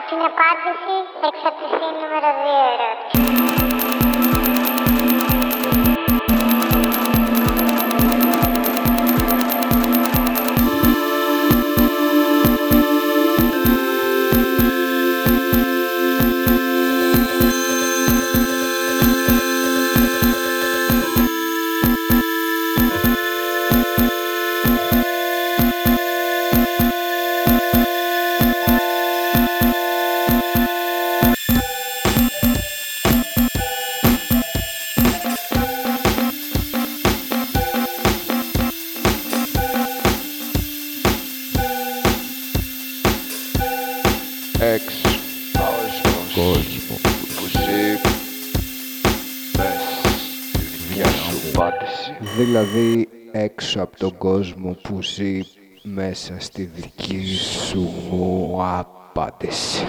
Αυτή είναι απάντηση εξαρτησία νούμερο 2 ερώτηση. Εξ κόσμο που ζει μες στη δικιά σου απάντηση. Δηλαδή έξω από τον κόσμο που ζει μέσα στη δική σου μου απάντηση.